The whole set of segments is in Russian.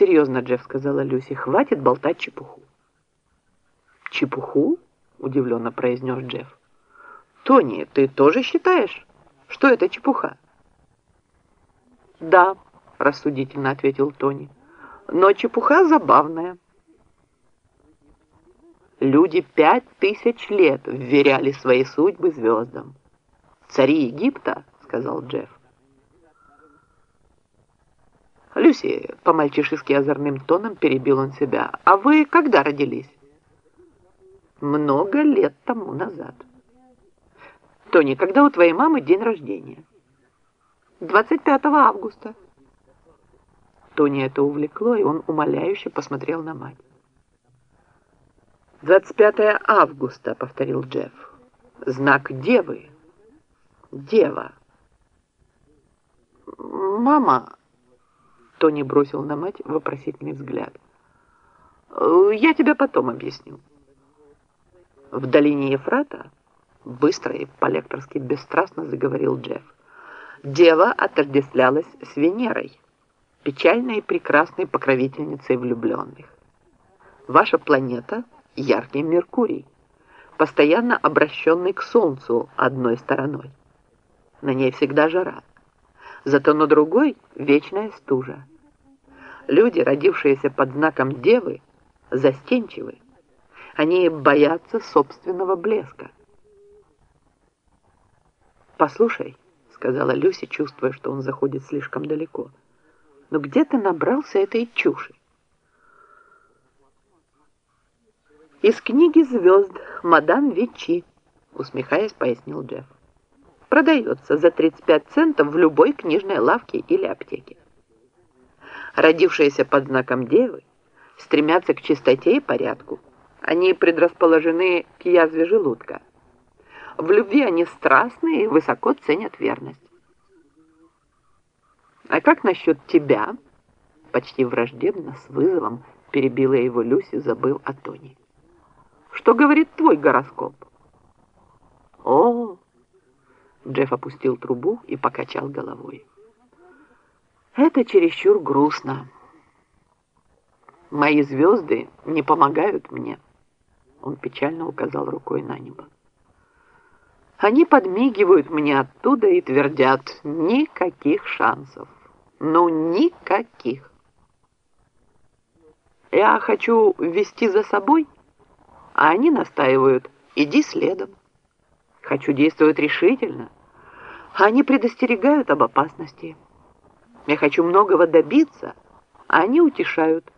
серьезно, Джефф, сказала Люси, хватит болтать чепуху. Чепуху? Удивленно произнес Джефф. Тони, ты тоже считаешь, что это чепуха? Да, рассудительно ответил Тони. Но чепуха забавная. Люди пять тысяч лет вверяли свои судьбы звездам. Цари Египта, сказал Джефф. Люси, по-мальчишески озорным тоном перебил он себя. А вы когда родились? Много лет тому назад. Тони, когда у твоей мамы день рождения? 25 августа. Тони это увлекло, и он умоляюще посмотрел на мать. 25 августа, повторил Джефф. Знак девы. Дева. Мама, Тони бросил на мать вопросительный взгляд. Я тебя потом объясню. В долине Ефрата быстро и по-лекторски бесстрастно заговорил Джефф. Дева отождествлялась с Венерой, печальной и прекрасной покровительницей влюбленных. Ваша планета — яркий Меркурий, постоянно обращенный к Солнцу одной стороной. На ней всегда жара, зато на другой вечная стужа. Люди, родившиеся под знаком Девы, застенчивы. Они боятся собственного блеска. «Послушай», — сказала Люси, чувствуя, что он заходит слишком далеко, «но где ты набрался этой чуши?» «Из книги звезд мадам Вичи», — усмехаясь, пояснил Джефф. «Продается за 35 центов в любой книжной лавке или аптеке. Родившиеся под знаком Девы стремятся к чистоте и порядку. Они предрасположены к язве желудка. В любви они страстны и высоко ценят верность. А как насчет тебя?» Почти враждебно, с вызовом, перебила его Люси, забыл о Тони. Что говорит твой гороскоп? О, Джефф опустил трубу и покачал головой. Это чересчур грустно. Мои звезды не помогают мне. Он печально указал рукой на небо. Они подмигивают мне оттуда и твердят, никаких шансов. Ну, никаких. Я хочу вести за собой а они настаивают, иди следом. Хочу действовать решительно, а они предостерегают об опасности. Я хочу многого добиться, а они утешают,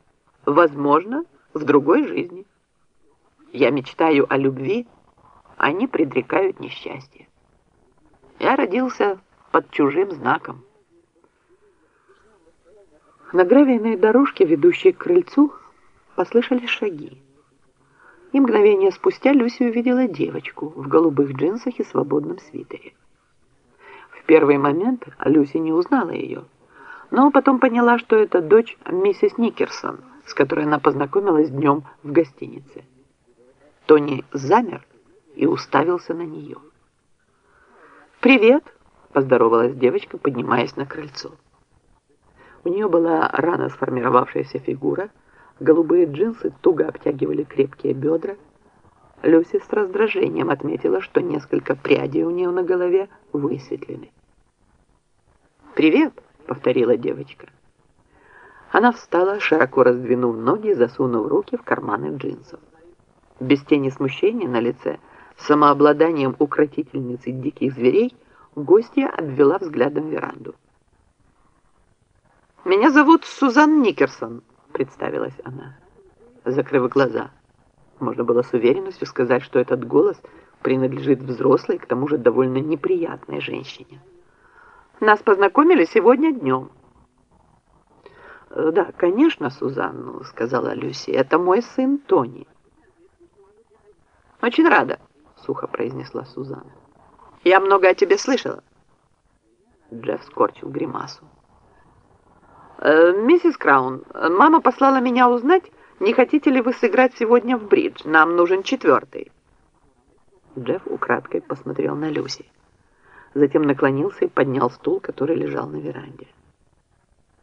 возможно, в другой жизни. Я мечтаю о любви, а они предрекают несчастье. Я родился под чужим знаком. На гравийной дорожке, ведущей к крыльцу, послышались шаги и мгновение спустя Люси увидела девочку в голубых джинсах и свободном свитере. В первый момент Люси не узнала ее, но потом поняла, что это дочь миссис Никерсон, с которой она познакомилась днем в гостинице. Тони замер и уставился на нее. «Привет!» – поздоровалась девочка, поднимаясь на крыльцо. У нее была рано сформировавшаяся фигура – Голубые джинсы туго обтягивали крепкие бедра. Люси с раздражением отметила, что несколько прядей у нее на голове высветлены. «Привет!» — повторила девочка. Она встала, широко раздвинув ноги, засунув руки в карманы джинсов. Без тени смущения на лице, самообладанием укротительницы диких зверей, гостья обвела взглядом веранду. «Меня зовут Сузан Никерсон», представилась она, закрыв глаза. Можно было с уверенностью сказать, что этот голос принадлежит взрослой, к тому же довольно неприятной женщине. Нас познакомили сегодня днем. «Да, конечно, Сузанну», — сказала Люси, — «это мой сын Тони». «Очень рада», — сухо произнесла Сузанна. «Я много о тебе слышала». Джефф скорчил гримасу. Э, «Миссис Краун, мама послала меня узнать, не хотите ли вы сыграть сегодня в бридж? Нам нужен четвертый». Джефф украдкой посмотрел на Люси. Затем наклонился и поднял стул, который лежал на веранде.